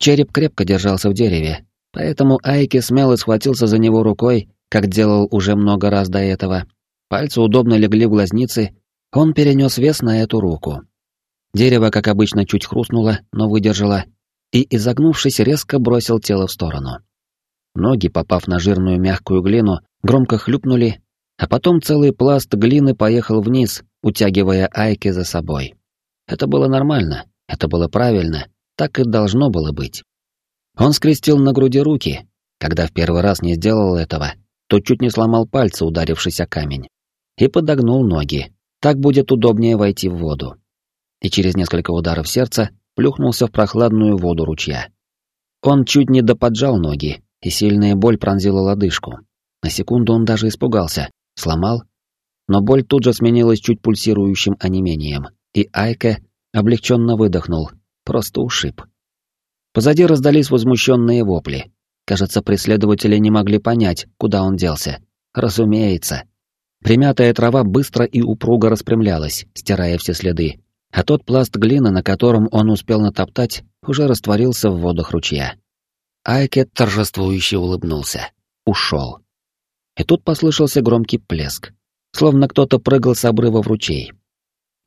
Череп крепко держался в дереве, поэтому Айки смело схватился за него рукой, как делал уже много раз до этого. Пальцы удобно легли в глазницы, он перенес вес на эту руку. Дерево, как обычно, чуть хрустнуло, но выдержало, и, изогнувшись, резко бросил тело в сторону. Ноги, попав на жирную мягкую глину, громко хлюпнули, а потом целый пласт глины поехал вниз, утягивая Айки за собой. Это было нормально, это было правильно, так и должно было быть. Он скрестил на груди руки. Когда в первый раз не сделал этого, то чуть не сломал пальцы, ударившись о камень. И подогнул ноги. Так будет удобнее войти в воду. И через несколько ударов сердца плюхнулся в прохладную воду ручья. Он чуть не доподжал ноги, и сильная боль пронзила лодыжку. На секунду он даже испугался, сломал, но боль тут же сменилась чуть пульсирующим онемением, и Айке облегченно выдохнул, просто ушиб. Позади раздались возмущенные вопли. Кажется, преследователи не могли понять, куда он делся. Разумеется. Примятая трава быстро и упруго распрямлялась, стирая все следы, а тот пласт глины, на котором он успел натоптать, уже растворился в водах ручья. Айкет торжествующе улыбнулся. Ушел. И тут послышался громкий плеск, словно кто-то прыгал с обрыва в ручей.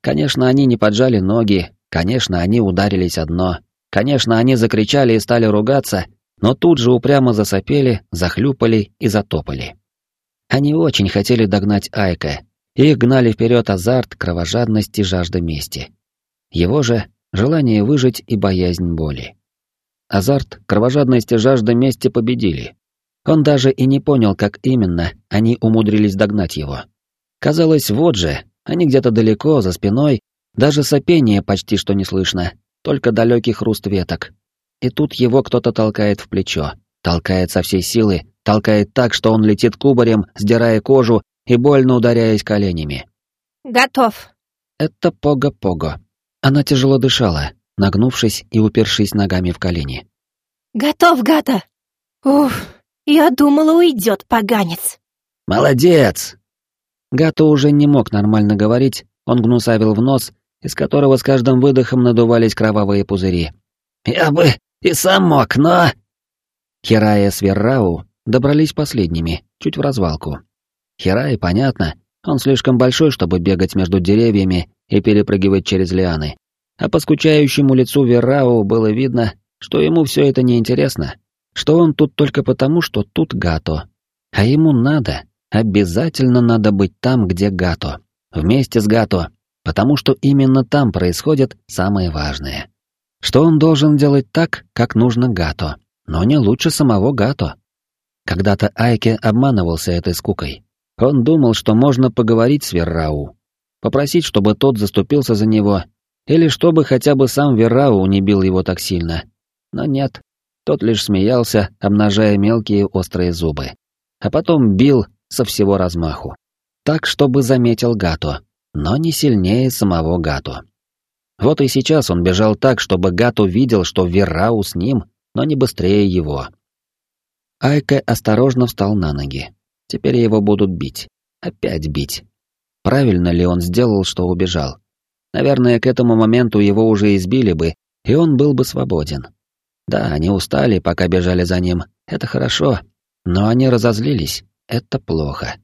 Конечно, они не поджали ноги, конечно, они ударились одно, конечно, они закричали и стали ругаться, но тут же упрямо засопели, захлюпали и затопали. Они очень хотели догнать Айка, их гнали вперед азарт, кровожадность и жажда мести. Его же — желание выжить и боязнь боли. Азарт, кровожадность и жажда мести победили. Он даже и не понял, как именно они умудрились догнать его. Казалось, вот же, они где-то далеко, за спиной, даже сопение почти что не слышно, только далекий хруст веток. И тут его кто-то толкает в плечо, толкает со всей силы, толкает так, что он летит кубарем, сдирая кожу и больно ударяясь коленями. «Готов». Это Пога-Пого. Она тяжело дышала, нагнувшись и упершись ногами в колени. «Готов, Гата!» «Уф, я думала, уйдет, поганец!» «Молодец!» Гата уже не мог нормально говорить, он гнусавил в нос, из которого с каждым выдохом надувались кровавые пузыри. «Я бы и сам мог, но...» Хирая с Веррау добрались последними, чуть в развалку. Хирай, понятно, он слишком большой, чтобы бегать между деревьями и перепрыгивать через лианы. А по скучающему лицу Веррау было видно, что ему все это неинтересно, что он тут только потому, что тут Гато. А ему надо, обязательно надо быть там, где Гато, вместе с Гато, потому что именно там происходит самое важное. Что он должен делать так, как нужно Гато, но не лучше самого Гато. Когда-то Айке обманывался этой скукой. Он думал, что можно поговорить с Веррау, попросить, чтобы тот заступился за него, или чтобы хотя бы сам Веррау не бил его так сильно. Но нет, тот лишь смеялся, обнажая мелкие острые зубы. А потом бил со всего размаху. Так, чтобы заметил Гато, но не сильнее самого Гато. Вот и сейчас он бежал так, чтобы Гато видел, что Веррау с ним, но не быстрее его. Айка осторожно встал на ноги. Теперь его будут бить. Опять бить. Правильно ли он сделал, что убежал? Наверное, к этому моменту его уже избили бы, и он был бы свободен. Да, они устали, пока бежали за ним. Это хорошо. Но они разозлились. Это плохо.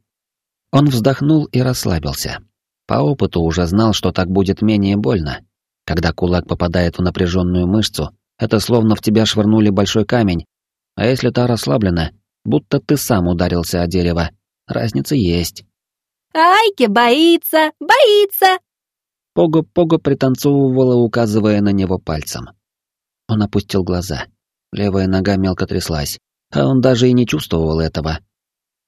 Он вздохнул и расслабился. По опыту уже знал, что так будет менее больно. Когда кулак попадает в напряженную мышцу, это словно в тебя швырнули большой камень. А если та расслаблена, будто ты сам ударился о дерево. Разница есть. «Айки боится, боится!» Пого-пого пританцовывала, указывая на него пальцем. Он опустил глаза. Левая нога мелко тряслась, а он даже и не чувствовал этого.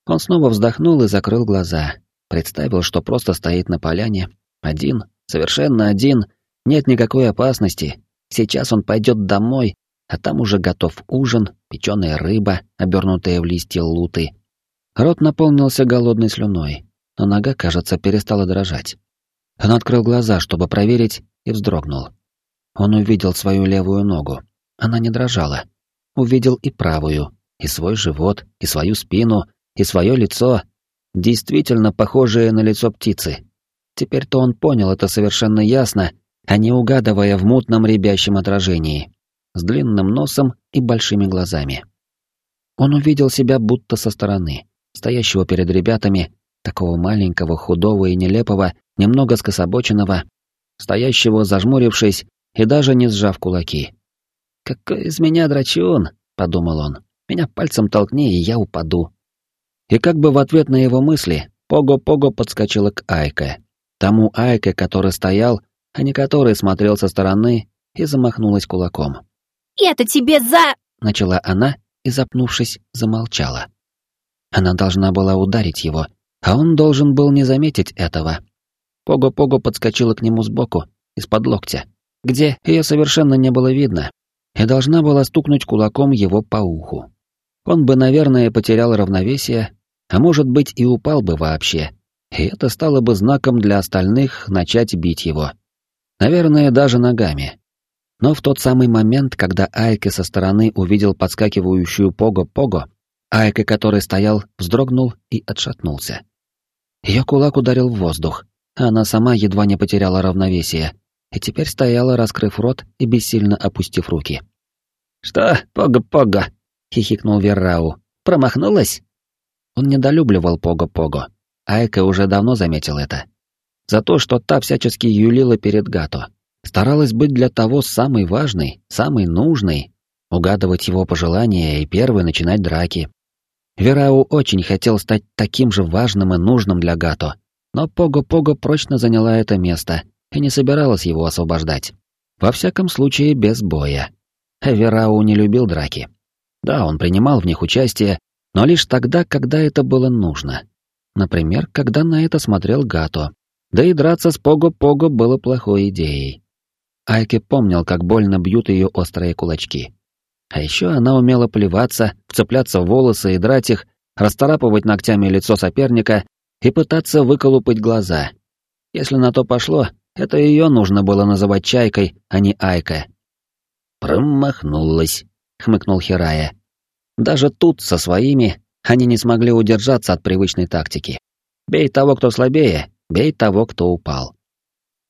Он снова вздохнул и закрыл глаза. Представил, что просто стоит на поляне, один, совершенно один, нет никакой опасности. Сейчас он пойдет домой, а там уже готов ужин, печеная рыба, обернутая в листья луты. Рот наполнился голодной слюной, но нога, кажется, перестала дрожать. Он открыл глаза, чтобы проверить, и вздрогнул. Он увидел свою левую ногу. Она не дрожала. Увидел и правую, и свой живот, и свою спину, и свое лицо, действительно похожее на лицо птицы. Теперь-то он понял это совершенно ясно, а не угадывая в мутном рябящем отражении. с длинным носом и большими глазами. Он увидел себя будто со стороны, стоящего перед ребятами, такого маленького, худого и нелепого, немного скособоченного, стоящего, зажмурившись и даже не сжав кулаки. «Какой из меня драчун!» — подумал он. «Меня пальцем толкни, и я упаду». И как бы в ответ на его мысли, Пого-Пого подскочила к Айке. Тому Айке, который стоял, а не который смотрел со стороны, и замахнулась кулаком. «Это тебе за...» — начала она и, запнувшись, замолчала. Она должна была ударить его, а он должен был не заметить этого. Пого-Пого подскочила к нему сбоку, из-под локтя, где ее совершенно не было видно, и должна была стукнуть кулаком его по уху. Он бы, наверное, потерял равновесие, а может быть и упал бы вообще, и это стало бы знаком для остальных начать бить его. Наверное, даже ногами. Но в тот самый момент, когда Айке со стороны увидел подскакивающую Пого-Пого, Айке, который стоял, вздрогнул и отшатнулся. Ее кулак ударил в воздух, а она сама едва не потеряла равновесие, и теперь стояла, раскрыв рот и бессильно опустив руки. «Что, Пого-Пого?» — хихикнул Веррау. «Промахнулась?» Он недолюбливал Пого-Пого. Айка уже давно заметил это. За то, что та всячески юлила перед Гато. Старалась быть для того самой важной, самой нужной, угадывать его пожелания и первой начинать драки. Верау очень хотел стать таким же важным и нужным для Гато, но Пого-Пого прочно заняла это место и не собиралась его освобождать. Во всяком случае, без боя. Верау не любил драки. Да, он принимал в них участие, но лишь тогда, когда это было нужно. Например, когда на это смотрел Гато. Да и драться с Пого-Пого было плохой идеей. Айке помнил, как больно бьют ее острые кулачки. А еще она умела плеваться, вцепляться в волосы и драть их, расторапывать ногтями лицо соперника и пытаться выколупать глаза. Если на то пошло, это ее нужно было называть чайкой, а не Айка. «Промахнулась», — хмыкнул Хирая. Даже тут, со своими, они не смогли удержаться от привычной тактики. Бей того, кто слабее, бей того, кто упал.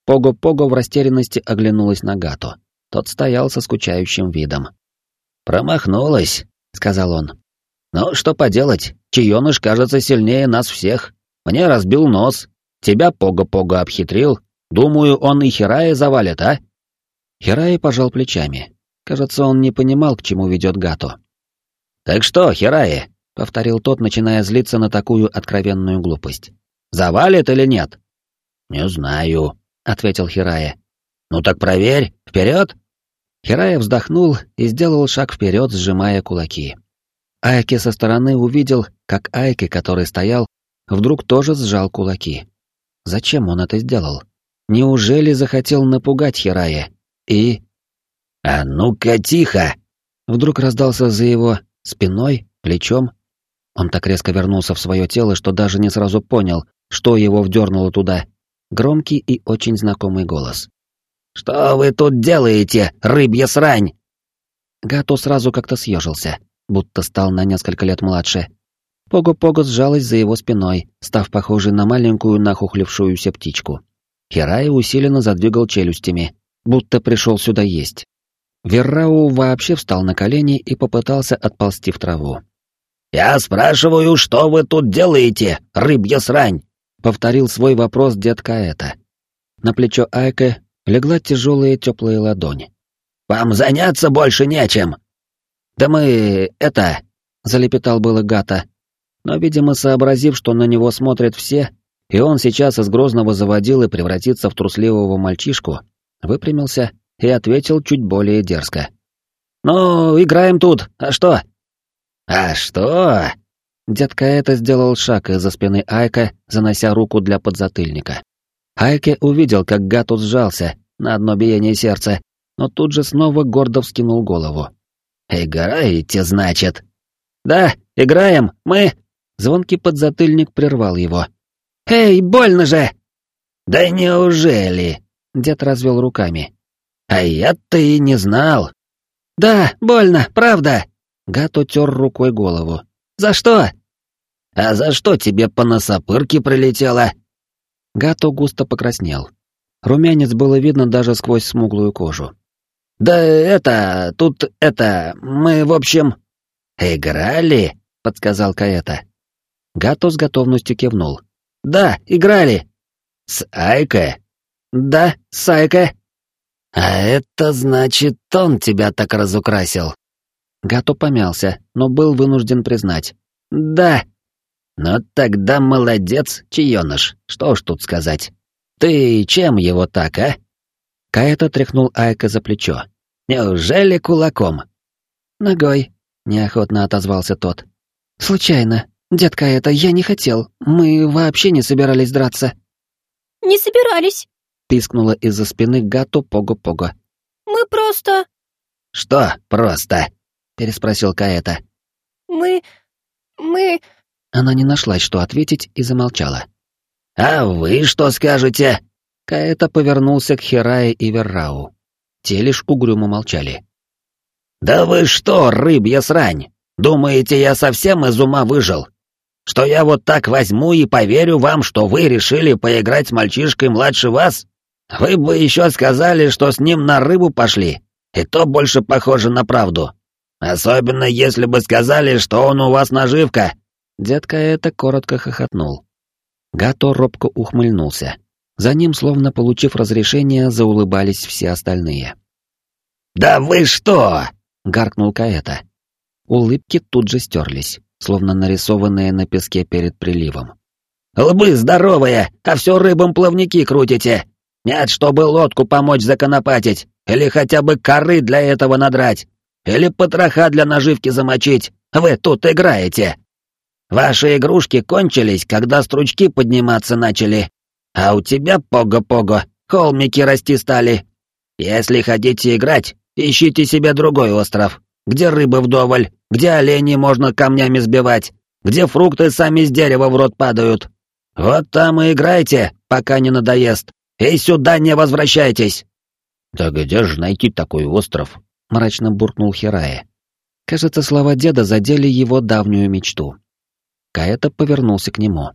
Пого-Пого в растерянности оглянулась на Гату. Тот стоял со скучающим видом. «Промахнулась», — сказал он. «Ну, что поделать, Чаёныш кажется сильнее нас всех. Мне разбил нос. Тебя Пого-Пого обхитрил. Думаю, он и Хирая завалит, а?» Хирая пожал плечами. Кажется, он не понимал, к чему ведет Гато. «Так что, Хирая?» — повторил тот, начиная злиться на такую откровенную глупость. «Завалит или нет?» «Не знаю», — ответил Хирая. «Ну так проверь, вперед!» Хирая вздохнул и сделал шаг вперед, сжимая кулаки. Айки со стороны увидел, как Айки, который стоял, вдруг тоже сжал кулаки. Зачем он это сделал? Неужели захотел напугать Хирая? И... «А ну-ка, тихо!» Вдруг раздался за его спиной, плечом. Он так резко вернулся в свое тело, что даже не сразу понял, что его вдернуло туда. Громкий и очень знакомый голос. «Что вы тут делаете, рыбья срань?» Гато сразу как-то съежился, будто стал на несколько лет младше. Пого-Пого сжалась за его спиной, став похожей на маленькую нахухлившуюся птичку. Хирай усиленно задвигал челюстями, будто пришел сюда есть. Веррау вообще встал на колени и попытался отползти в траву. «Я спрашиваю, что вы тут делаете, рыбья срань?» — повторил свой вопрос дед Каэта. На плечо Айка легла тяжелая теплая ладонь. «Вам заняться больше нечем!» «Да мы... это...» — залепетал было Гата. Но, видимо, сообразив, что на него смотрят все, и он сейчас из грозного заводил и превратится в трусливого мальчишку, выпрямился и ответил чуть более дерзко. «Ну, играем тут, а что?» «А что?» Дедка это сделал шаг из-за спины Айка, занося руку для подзатыльника. Айке увидел, как Гату сжался на одно биение сердца, но тут же снова гордо вскинул голову. «Играете, значит?» «Да, играем, мы...» Звонкий подзатыльник прервал его. «Эй, больно же!» «Да неужели?» Дед развел руками. «А я-то и не знал». «Да, больно, правда!» Гат утер рукой голову. «За что?» «А за что тебе по носопырке прилетело?» Гато густо покраснел. Румянец было видно даже сквозь смуглую кожу. Да это, тут это, мы, в общем...» «Играли?» — подсказал Каэта. Гато с готовностью кивнул. «Да, играли». «С Айка?» «Да, с Айка». «А это значит, он тебя так разукрасил?» Гато помялся, но был вынужден признать. «Да». «Ну тогда молодец, чаёныш, что ж тут сказать. Ты чем его так, а?» Каэта тряхнул Айка за плечо. «Неужели кулаком?» «Ногой», — неохотно отозвался тот. «Случайно. Детка это, я не хотел. Мы вообще не собирались драться». «Не собирались», — пискнула из-за спины Гату Пого-Пого. «Мы просто...» «Что просто?» — переспросил Каэта. «Мы... мы...» Она не нашлась, что ответить, и замолчала. «А вы что скажете?» Каэта повернулся к Хирае и Веррау. Те лишь угрюмо молчали. «Да вы что, рыбья срань! Думаете, я совсем из ума выжил? Что я вот так возьму и поверю вам, что вы решили поиграть с мальчишкой младше вас? Вы бы еще сказали, что с ним на рыбу пошли, и то больше похоже на правду. Особенно если бы сказали, что он у вас наживка». Детка это коротко хохотнул. Гато робко ухмыльнулся. За ним, словно получив разрешение, заулыбались все остальные. «Да вы что!» — гаркнул Каэта. Улыбки тут же стерлись, словно нарисованные на песке перед приливом. «Лбы здоровые, а все рыбам плавники крутите! Нет, чтобы лодку помочь законопатить, или хотя бы коры для этого надрать, или потроха для наживки замочить, вы тут играете!» Ваши игрушки кончились, когда стручки подниматься начали. А у тебя, Пого-Пого, холмики расти стали. Если хотите играть, ищите себе другой остров, где рыбы вдоволь, где оленей можно камнями сбивать, где фрукты сами с дерева в рот падают. Вот там и играйте, пока не надоест, и сюда не возвращайтесь. Да где же найти такой остров? мрачно буркнул Хирая. Кажется, слова деда задели его давнюю мечту. Каэта повернулся к нему.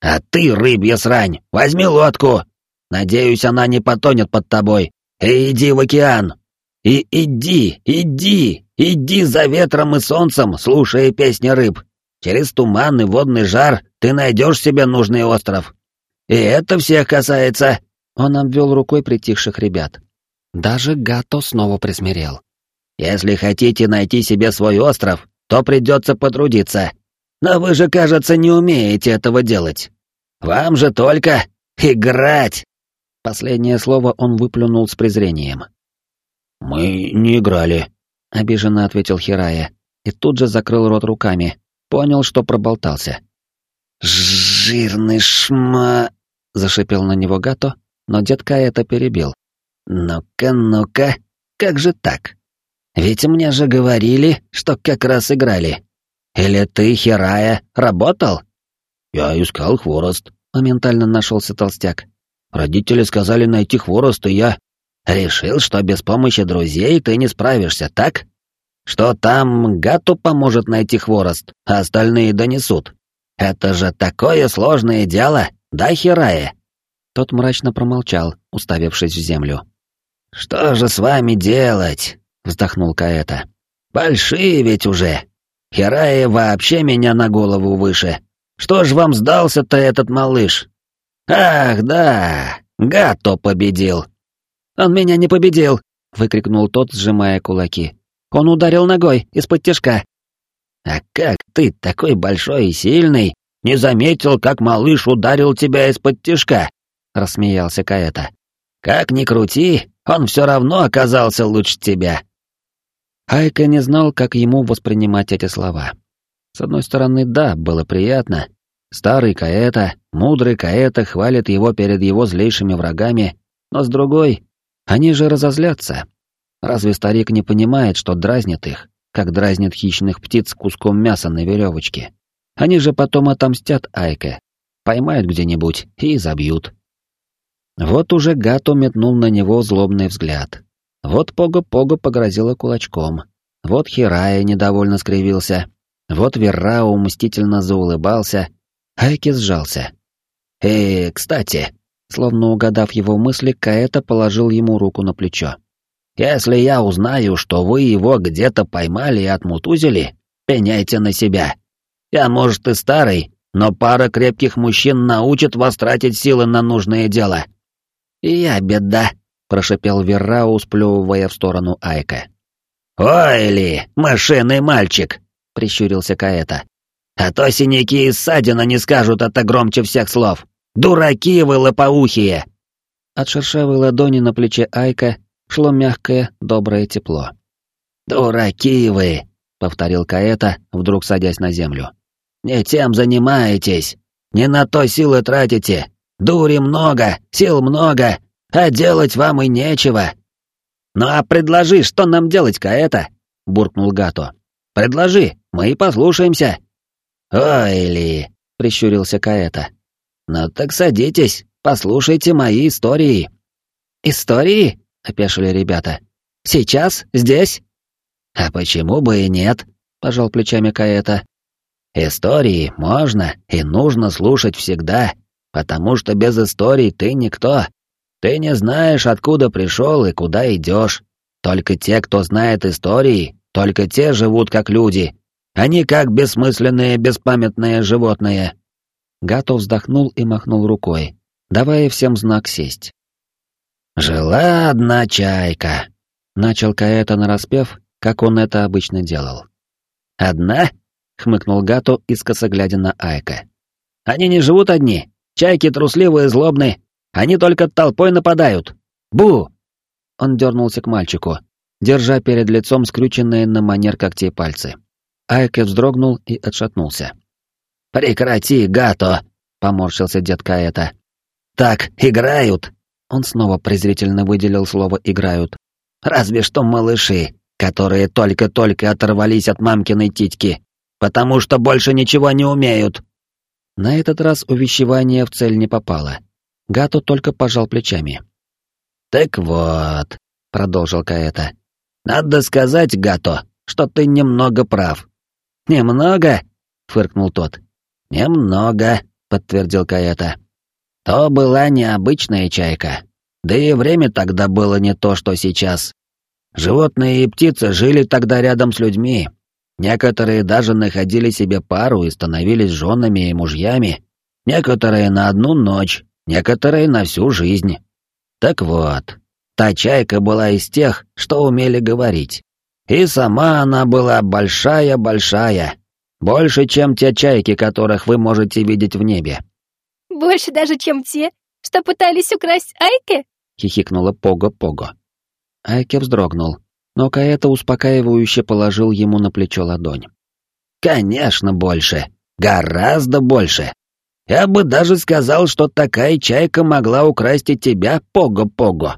«А ты, рыбья срань, возьми лодку! Надеюсь, она не потонет под тобой. И иди в океан! И иди, иди, иди за ветром и солнцем, слушая песни рыб. Через туман и водный жар ты найдешь себе нужный остров. И это всех касается...» Он обвел рукой притихших ребят. Даже Гато снова присмирел. «Если хотите найти себе свой остров, то придется потрудиться. Но вы же, кажется, не умеете этого делать. Вам же только играть!» Последнее слово он выплюнул с презрением. «Мы не играли», — обиженно ответил Хирая, и тут же закрыл рот руками, понял, что проболтался. «Жирный шма...» — зашипел на него Гато, но детка это перебил. «Ну-ка, ну-ка, как же так? Ведь мне же говорили, что как раз играли. Или ты, Херая, работал?» «Я искал хворост», — моментально нашелся толстяк. «Родители сказали найти хворост, и я...» «Решил, что без помощи друзей ты не справишься, так? Что там Гату поможет найти хворост, а остальные донесут. Это же такое сложное дело, да, Херая?» Тот мрачно промолчал, уставившись в землю. «Что же с вами делать?» — вздохнул Каэта. «Большие ведь уже, Херая вообще меня на голову выше. Что ж вам сдался-то этот малыш? Ах, да, Гато победил. Он меня не победил, выкрикнул тот, сжимая кулаки. Он ударил ногой из-под тяжка. А как ты, такой большой и сильный, не заметил, как малыш ударил тебя из-под тяжка? Рассмеялся Каэта. Как ни крути, он все равно оказался лучше тебя. Айка не знал, как ему воспринимать эти слова. С одной стороны, да, было приятно. Старый Каэта, мудрый Каэта хвалит его перед его злейшими врагами, но с другой, они же разозлятся. Разве старик не понимает, что дразнит их, как дразнит хищных птиц куском мяса на веревочке? Они же потом отомстят Айке, поймают где-нибудь и забьют. Вот уже Гато метнул на него злобный взгляд, вот Пого-Пого погрозила кулачком. Вот Хирая недовольно скривился. Вот Веррау мстительно заулыбался. Айки сжался. «Э, кстати», словно угадав его мысли, Каэта положил ему руку на плечо. Если я узнаю, что вы его где-то поймали и отмутузили, пеняйте на себя. Я, может, и старый, но пара крепких мужчин научит вас тратить силы на нужное дело». «И я беда», — прошипел Веррау, сплевывая в сторону Айка. «Ой ли, машинный мальчик!» — прищурился Каэта. «А то синяки и ссадина не скажут это громче всех слов. Дураки вы лопоухие!» От шершавой ладони на плече Айка шло мягкое, доброе тепло. «Дураки вы!» — повторил Каэта, вдруг садясь на землю. «Не тем занимаетесь, не на то силы тратите. Дури много, сил много, а делать вам и нечего». «Ну а предложи, что нам делать, Каэта?» — буркнул Гато. «Предложи, мы и послушаемся». «Ой ли!» — прищурился Каэта. «Ну так садитесь, послушайте мои истории». «Истории?» — опешили ребята. «Сейчас? Здесь?» «А почему бы и нет?» — пожал плечами Каэта. «Истории можно и нужно слушать всегда, потому что без историй ты никто. Ты не знаешь, откуда пришел и куда идешь. Только те, кто знает истории, только те живут как люди, они как бессмысленные, беспамятные животные». Гато вздохнул и махнул рукой, давая всем знак сесть. «Жила одна чайка», — начал Каэта нараспев, как он это обычно делал. «Одна?» — хмыкнул Гато, искоса глядя на Айка. «Они не живут одни. Чайки трусливые злобные. Они только толпой нападают. Бу!» Он дернулся к мальчику, держа перед лицом скрюченные на манер когтей пальцы. Айке вздрогнул и отшатнулся. «Прекрати, Гато!» — поморщился дед Каэта. «Так играют!» Он снова презрительно выделил слово «играют». «Разве что малыши, которые только-только оторвались от мамкиной титьки, потому что больше ничего не умеют». На этот раз увещевание в цель не попало. Гато только пожал плечами. «Так вот», — продолжил Каэта, — «надо сказать, Гато, что ты немного прав. «Немного?» — фыркнул тот. «Немного», — подтвердил Каэта. «То была необычная чайка. Да и время тогда было не то, что сейчас. Животные и птицы жили тогда рядом с людьми. Некоторые даже находили себе пару и становились женами и мужьями. Некоторые на одну ночь, некоторые на всю жизнь. Так вот, та чайка была из тех, что умели говорить. И сама она была большая-большая, больше, чем те чайки, которых вы можете видеть в небе. Больше даже, чем те, что пытались украсть Айке? хихикнула Пого-Пого. Айке вздрогнул, но Каэта успокаивающе положил ему на плечо ладонь. «Конечно, больше. Гораздо больше. Я бы даже сказал, что такая чайка могла украсть и тебя, Пого-Пого».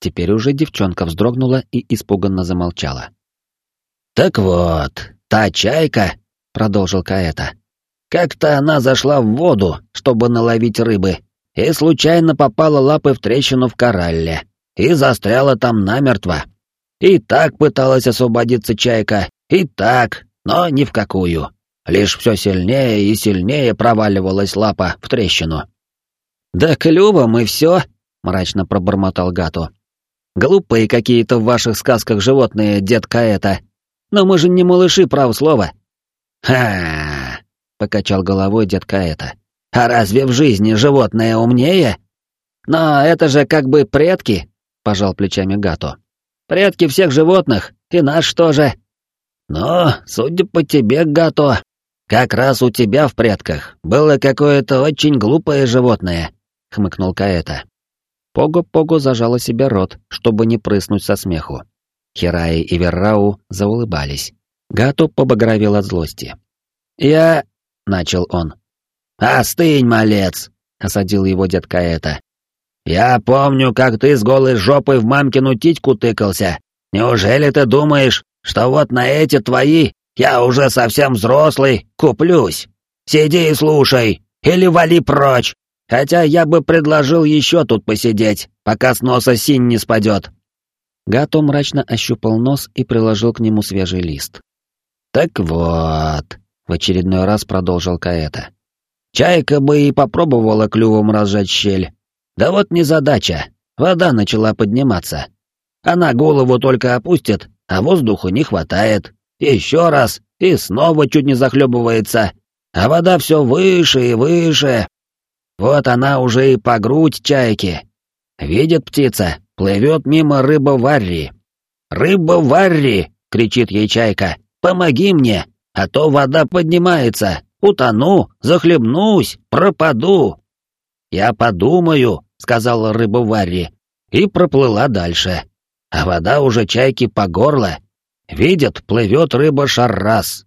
Теперь уже девчонка вздрогнула и испуганно замолчала. «Так вот, та чайка», — продолжил Каэта, — «как-то она зашла в воду, чтобы наловить рыбы, и случайно попала лапой в трещину в коралле, и застряла там намертво. И так пыталась освободиться чайка, и так, но ни в какую. Лишь все сильнее и сильнее проваливалась лапа в трещину». «Да клювом и все», — мрачно пробормотал Гату. «Глупые какие-то в ваших сказках животные, дед Каэта. Но мы же не малыши, право слово. Ха! покачал головой дед Каэта. А разве в жизни животное умнее? Но это же как бы предки, пожал плечами Гато. Предки всех животных, и наш тоже. Но, судя по тебе, Гато, как раз у тебя в предках было какое-то очень глупое животное, хмыкнул Каэта. Пого-Пого зажала себе рот, чтобы не прыснуть со смеху. Хираи и Веррау заулыбались. Гато побагровел от злости. «Я...» — начал он. «Остынь, малец!» — осадил его дед Каэта. «Я помню, как ты с голой жопой в мамкину титьку тыкался. Неужели ты думаешь, что вот на эти твои я уже совсем взрослый куплюсь? Сиди и слушай, или вали прочь, хотя я бы предложил еще тут посидеть, пока с носа синь не спадет». Гато мрачно ощупал нос и приложил к нему свежий лист. «Так вот», — в очередной раз продолжил Каэта. «Чайка бы и попробовала клювом разжать щель. Да вот незадача, вода начала подниматься. Она голову только опустит, а воздуху не хватает. Еще раз, и снова чуть не захлебывается. А вода все выше и выше. Вот она уже и по грудь чайки. Видит птица, плывет мимо рыба Варри. «Рыба Варри!» — кричит ей чайка. «Помоги мне, а то вода поднимается. Утону, захлебнусь, пропаду». «Я подумаю», — сказала рыба Варри, и проплыла дальше. А вода уже чайки по горло. Видят, плывет рыба Шаррас.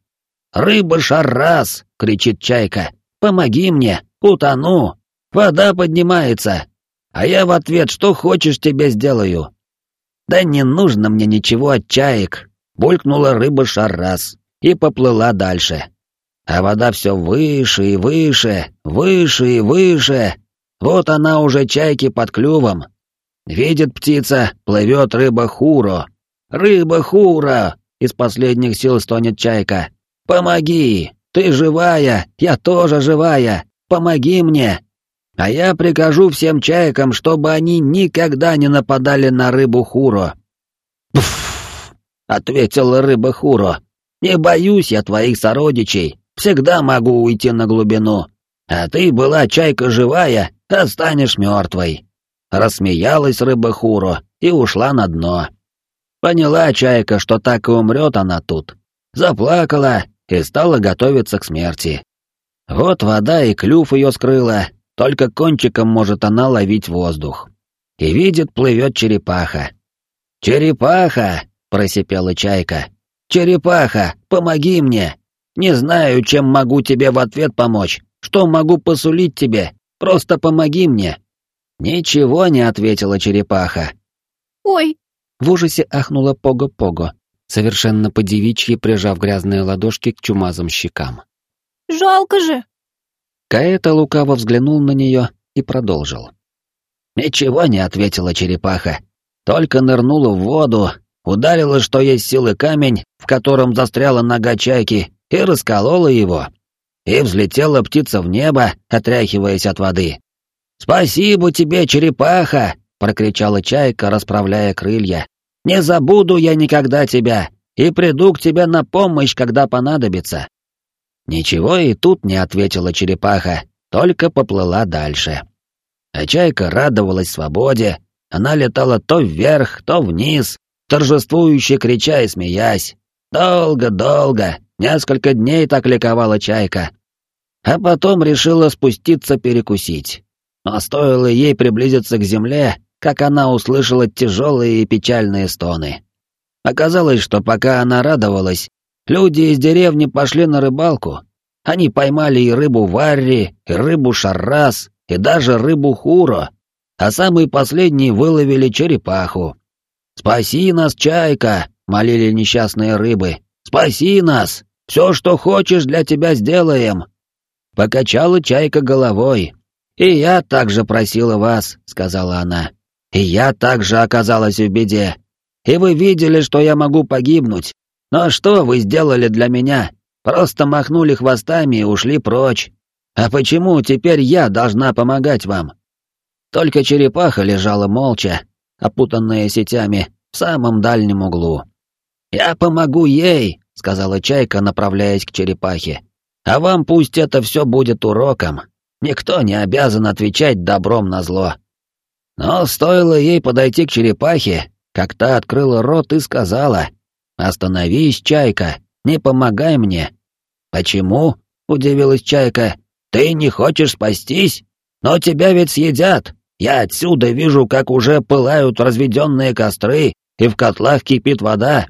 «Рыба Шаррас!» — кричит чайка. «Помоги мне, утону! Вода поднимается!» А я в ответ, что хочешь, тебе сделаю. Да не нужно мне ничего от чаек, булькнула рыба Шаррас и поплыла дальше. А вода все выше и выше, выше и выше. Вот она уже чайки под клювом. Видит птица, плывет рыба Хуро. «Рыба Хура!» — из последних сил стонет чайка. «Помоги! Ты живая! Я тоже живая! Помоги мне!» А я прикажу всем чайкам, чтобы они никогда не нападали на рыбу Хуро. «Пф!» — ответила рыба Хуро. «Не боюсь я твоих сородичей, всегда могу уйти на глубину. А ты была чайка живая, а станешь мертвой». Рассмеялась рыба Хуро и ушла на дно. Поняла чайка, что так и умрет она тут. Заплакала и стала готовиться к смерти. Вот вода и клюв ее скрыла, только кончиком может она ловить воздух. И видит, плывет черепаха. «Черепаха!» — просипела чайка. «Черепаха, помоги мне! Не знаю, чем могу тебе в ответ помочь, что могу посулить тебе, просто помоги мне!» Ничего не ответила черепаха. «Ой!» — в ужасе ахнула Пого-Пого, совершенно по-девичьи прижав грязные ладошки к чумазым щекам. «Жалко же!» Каэта лукаво взглянул на нее и продолжил. «Ничего не ответила черепаха, только нырнула в воду, ударила, что есть силы камень, в котором застряла нога чайки, и расколола его. И взлетела птица в небо, отряхиваясь от воды. «Спасибо тебе, черепаха!» — прокричала чайка, расправляя крылья. «Не забуду я никогда тебя, и приду к тебе на помощь, когда понадобится». Ничего и тут не ответила черепаха, только поплыла дальше. А чайка радовалась свободе, она летала то вверх, то вниз, торжествующе крича и смеясь. Долго-долго, несколько дней так ликовала чайка. А потом решила спуститься перекусить. Но стоило ей приблизиться к земле, как она услышала тяжелые и печальные стоны. Оказалось, что пока она радовалась, Люди из деревни пошли на рыбалку. Они поймали и рыбу варри, и рыбу шаррас, и даже рыбу хуро, а самый последний выловили черепаху. «Спаси нас, чайка!» — молили несчастные рыбы. «Спаси нас! Все, что хочешь, для тебя сделаем!» Покачала чайка головой. «И я также просила вас», — сказала она. «И я также оказалась в беде. И вы видели, что я могу погибнуть, но что вы сделали для меня? Просто махнули хвостами и ушли прочь. А почему теперь я должна помогать вам? Только черепаха лежала молча, опутанная сетями, в самом дальнем углу. «Я помогу ей», — сказала Чайка, направляясь к черепахе. «А вам пусть это все будет уроком. Никто не обязан отвечать добром на зло». Но стоило ей подойти к черепахе, как та открыла рот и сказала — «Остановись, Чайка, не помогай мне». «Почему?» — удивилась Чайка. «Ты не хочешь спастись? Но тебя ведь съедят. Я отсюда вижу, как уже пылают разведенные костры, и в котлах кипит вода».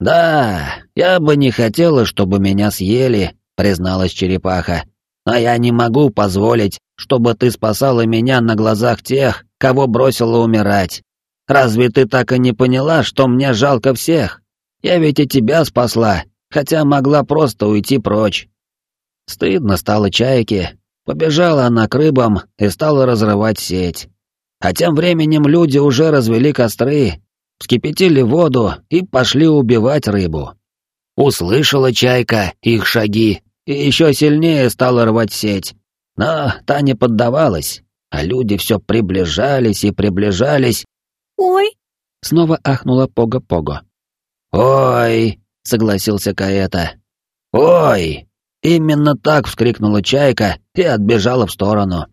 «Да, я бы не хотела, чтобы меня съели», — призналась черепаха. «Но я не могу позволить, чтобы ты спасала меня на глазах тех, кого бросила умирать. Разве ты так и не поняла, что мне жалко всех?» Я ведь и тебя спасла, хотя могла просто уйти прочь. Стыдно стало чайке. Побежала она к рыбам и стала разрывать сеть. А тем временем люди уже развели костры, вскипятили воду и пошли убивать рыбу. Услышала чайка их шаги и еще сильнее стала рвать сеть. Но та не поддавалась, а люди все приближались и приближались. «Ой!» Снова ахнула Пога-Пого. «Ой!» — согласился Каэта. «Ой!» Именно так вскрикнула чайка и отбежала в сторону.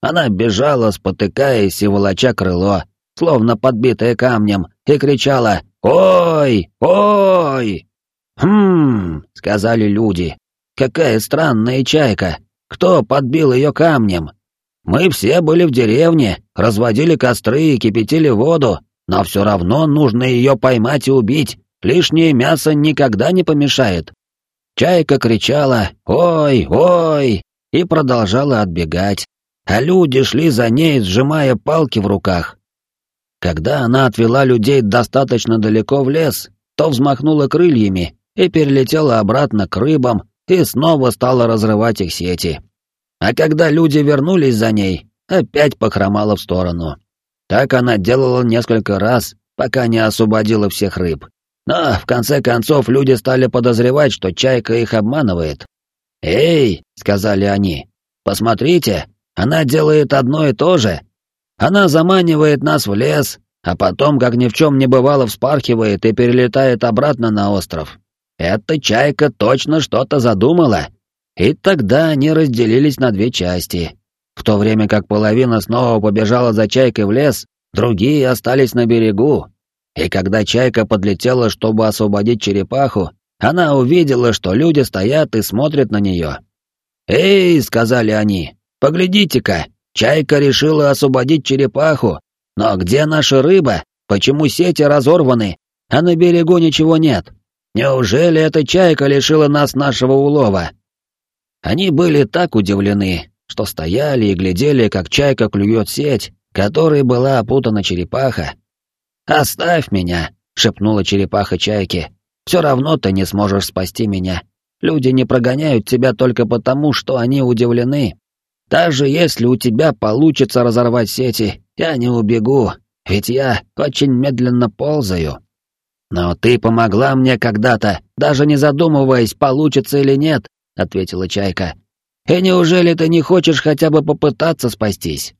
Она бежала, спотыкаясь и волоча крыло, словно подбитая камнем, и кричала «Ой! Ой!» «Хм!» — сказали люди. «Какая странная чайка! Кто подбил ее камнем? Мы все были в деревне, разводили костры и кипятили воду, но все равно нужно ее поймать и убить, лишнее мясо никогда не помешает». Чайка кричала «Ой! Ой!» и продолжала отбегать, а люди шли за ней, сжимая палки в руках. Когда она отвела людей достаточно далеко в лес, то взмахнула крыльями и перелетела обратно к рыбам и снова стала разрывать их сети. А когда люди вернулись за ней, опять похромала в сторону. Так она делала несколько раз, пока не освободила всех рыб. Но, в конце концов, люди стали подозревать, что чайка их обманывает. «Эй!» — сказали они. «Посмотрите, она делает одно и то же. Она заманивает нас в лес, а потом, как ни в чем не бывало, вспархивает и перелетает обратно на остров. Эта чайка точно что-то задумала. И тогда они разделились на две части. В то время как половина снова побежала за чайкой в лес, другие остались на берегу. И когда чайка подлетела, чтобы освободить черепаху, она увидела, что люди стоят и смотрят на нее. «Эй!» — сказали они. «Поглядите-ка, чайка решила освободить черепаху. Но где наша рыба? Почему сети разорваны, а на берегу ничего нет?» Неужели эта чайка лишила нас нашего улова? Они были так удивлены, что стояли и глядели, как чайка клюет сеть, которой была опутана черепаха. «Оставь меня», — шепнула черепаха чайке. «Все равно ты не сможешь спасти меня. Люди не прогоняют тебя только потому, что они удивлены. Даже если у тебя получится разорвать сети, я не убегу, ведь я очень медленно ползаю». «Но ты помогла мне когда-то, даже не задумываясь, получится или нет», — ответила Чайка. «И неужели ты не хочешь хотя бы попытаться спастись?»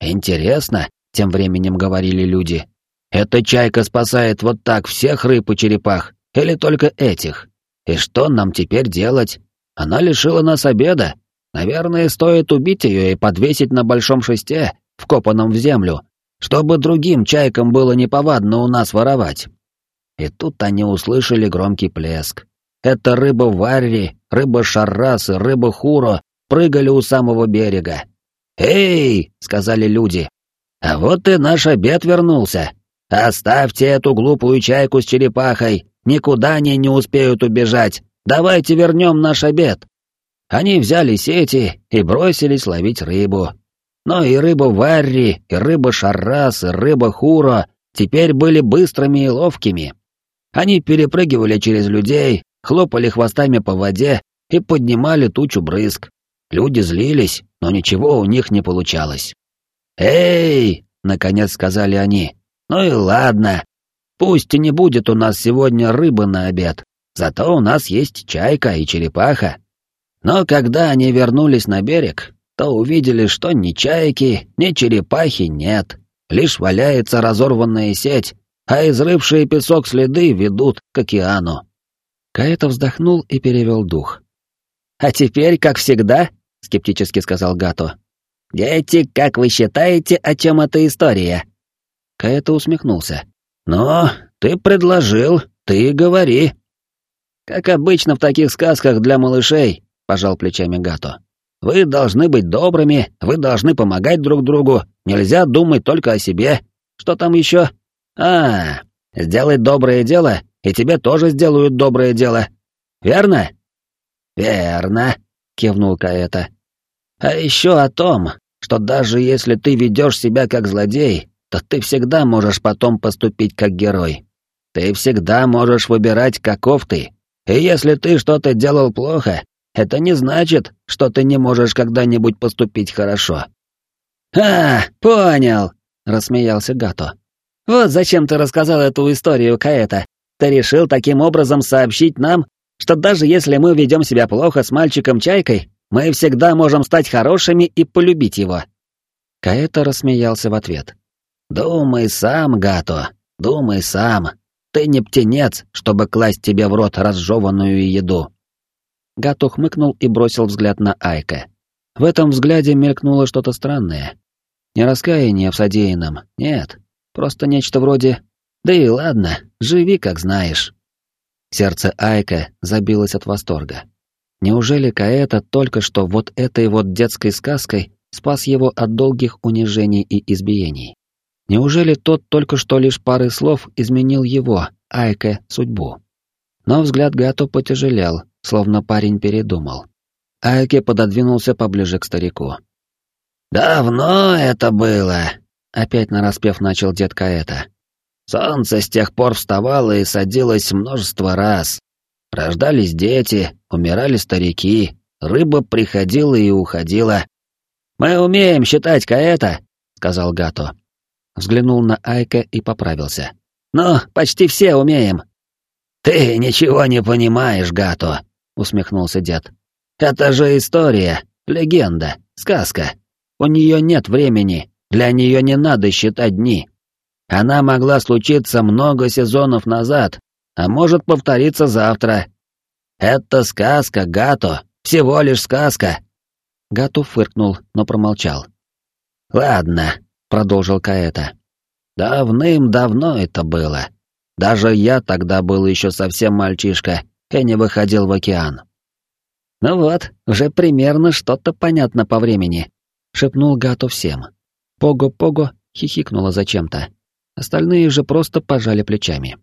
«Интересно», — тем временем говорили люди. «Эта Чайка спасает вот так всех рыб и черепах, или только этих? И что нам теперь делать? Она лишила нас обеда. Наверное, стоит убить ее и подвесить на большом шесте, вкопанном в землю, чтобы другим чайкам было неповадно у нас воровать». И тут они услышали громкий плеск. Это рыба Варри, рыба Шаррас и рыба Хуро прыгали у самого берега. «Эй!» — сказали люди. «А вот и наш обед вернулся. Оставьте эту глупую чайку с черепахой, никуда они не успеют убежать. Давайте вернем наш обед». Они взяли сети и бросились ловить рыбу. Но и рыба Варри, и рыба Шаррас, и рыба Хуро теперь были быстрыми и ловкими. Они перепрыгивали через людей, хлопали хвостами по воде и поднимали тучу брызг. Люди злились, но ничего у них не получалось. «Эй!» — наконец сказали они. «Ну и ладно. Пусть и не будет у нас сегодня рыбы на обед, зато у нас есть чайка и черепаха». Но когда они вернулись на берег, то увидели, что ни чайки, ни черепахи нет. Лишь валяется разорванная сеть, а изрывшие песок следы ведут к океану. Каэта вздохнул и перевел дух. «А теперь, как всегда», — скептически сказал Гато. «Дети, как вы считаете, о чем эта история?» Каэта усмехнулся. «Ну, ты предложил, ты говори». «Как обычно в таких сказках для малышей», — пожал плечами Гато. «Вы должны быть добрыми, вы должны помогать друг другу, нельзя думать только о себе. Что там еще?» А, сделать доброе дело, и тебе тоже сделают доброе дело. Верно? Верно, кивнул Каэта. А еще о том, что даже если ты ведешь себя как злодей, то ты всегда можешь потом поступить как герой. Ты всегда можешь выбирать, каков ты. И если ты что-то делал плохо, это не значит, что ты не можешь когда-нибудь поступить хорошо. «А, понял!» — рассмеялся Гато. Вот зачем ты рассказал эту историю, Каэта. Ты решил таким образом сообщить нам, что даже если мы ведем себя плохо с мальчиком-чайкой, мы всегда можем стать хорошими и полюбить его». Каэта рассмеялся в ответ. «Думай сам, Гато. Думай сам. Ты не птенец, чтобы класть тебе в рот разжеванную еду. Гато хмыкнул и бросил взгляд на Айка. В этом взгляде мелькнуло что-то странное. Не раскаяние в содеянном, нет. Просто нечто вроде «Да и ладно, живи как знаешь». Сердце Айка забилось от восторга. Неужели Каэта только что вот этой вот детской сказкой спас его от долгих унижений и избиений? Неужели тот только что лишь парой слов изменил его, Айка, судьбу? Но взгляд Гато потяжелел, словно парень передумал. Айке пододвинулся поближе к старику. «Давно это было», — опять нараспев начал дед Каэта. «Солнце с тех пор вставало и садилось множество раз. Рождались дети, умирали старики, рыба приходила и уходила. «Мы умеем считать Каэта», — сказал Гато. Взглянул на Айка и поправился. «Ну, почти все умеем». «Ты ничего не понимаешь, Гато», — усмехнулся дед. «Это же история, легенда, сказка. У нее нет времени, для нее не надо считать дни. Она могла случиться много сезонов назад, а может повториться завтра. Это сказка, Гато, всего лишь сказка. Гато фыркнул, но промолчал. Ладно, продолжил Каэта. Давным-давно это было. Даже я тогда был еще совсем мальчишка и не выходил в океан. Ну вот, уже примерно что-то понятно по времени, шепнул Гато всем. Пого-пого хихикнула зачем-то. Остальные же просто пожали плечами.